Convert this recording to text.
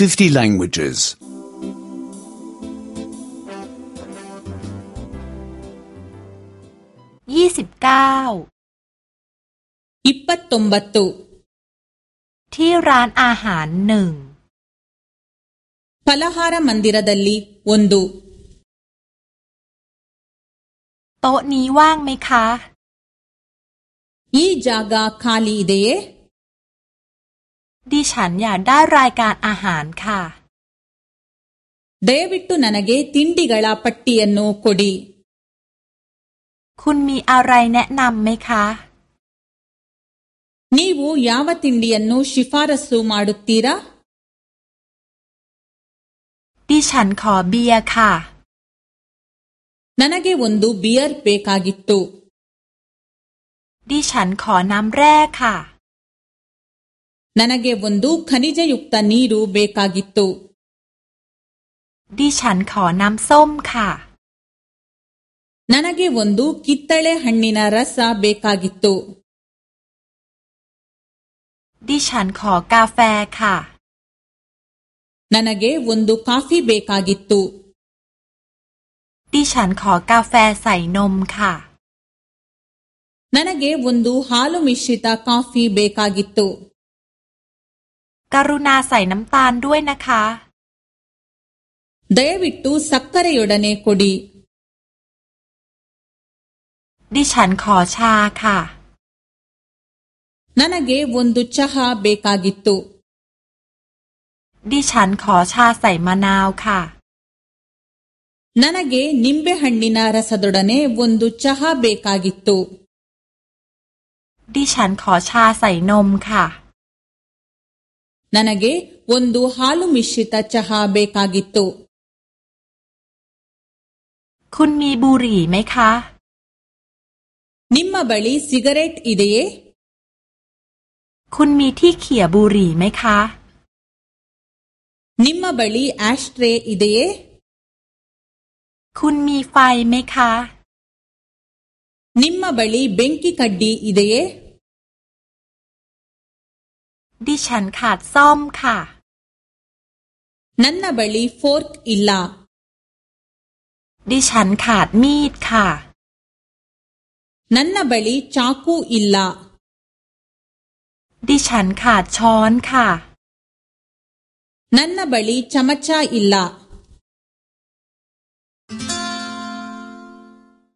50 languages. ยี่สิบเก้าอิปปตตมบัตุที่ร้านอาหารหนึ่ง ಫಲಹಾರ ಮಂದಿರದಲ್ಲಿ ಒಂದು โต๊ะนี้ว่างไหมคะ ಈ ดิฉันอยากได้รายการอาหารค่ะ เดวิดตุนันเกตินดีกาลาปัตติอันโนคดี คุณมีอะไรแนะนำไหมคะ นี่วูยาวตินดีอันโนชิฟารัสูมาดุตีระ ดิฉันขอเบียร์ค่ะ นันเกวันดูเบียร์เปกากิตตุดิฉันขอน้ำแร่ค่ะ ನನಗೆ ಒಂದು ಖನಿಜಯುಕ್ತ ನೀರು ಬೇಕಾಗಿತ್ತು ดิฉันขอน้ำส้มค่ะ ನನಗೆ ಒಂದು ಕಿತ್ತಳೆ ಹಣ್ಣಿನ ರಸ ಬೇಕಾಗಿತ್ತು ดิฉันขอกาแฟค่ะ ನನಗೆ ಒಂದು ಕಾಫಿ ಬೇಕಾಗಿತ್ತು ดิฉันขอกาแฟใส่นมค่ะ ನನಗೆ ಒಂದು ಹಾಲು ಮಿಶ್ರಿತ ಕಾಫಿ ಬೇಕಾಗಿತ್ತು กรุณาใส่น้ำตาลด้วยนะคะเดยวิตูสักการะยดเนคดีดิฉันขอชาค่ะนันเกวุนดุชฮาเบกากิตุดิฉันขอชาใส่มะนาวค่ะนันเกนิมเบหันดีนารสัตดุดเนวุนดุชฮาเบกากิตุดิฉันขอชาใส่นมค่ะ ನನಗೆ ಒಂದು ಹಾಲು ಮಿಶ್ರಿತ ಚಹಾ ಬೇಕಾಗಿತ್ತು คุณมีบุหรี่ไหมคะ ನಿಮ್ಮ ಬಳಿ ಸಿಗರೆಟ್ ಇದೆಯೇ คุณมีที่เขี่ยบุหรี่ไหมคะ ನಿಮ್ಮ ಬಳಿ ಆಶ್ ಟ್ರೇ ಇದೆಯೇ คุณมีไฟไหมคะ ನಿಮ್ಮ ಬಳಿ ಬೆಂಕಿ ಕಡ್ಡಿ ಇದೆಯೇ ดิฉันขาดซ่อมค่ะนั่นนบลีฟอร์กอิลลาดิฉันขาดมีดค่ะ นั่นนบลีชาคูอิลลาดิฉันขาดช้อนค่ะ นั่นนบลีชัมชาอิลลา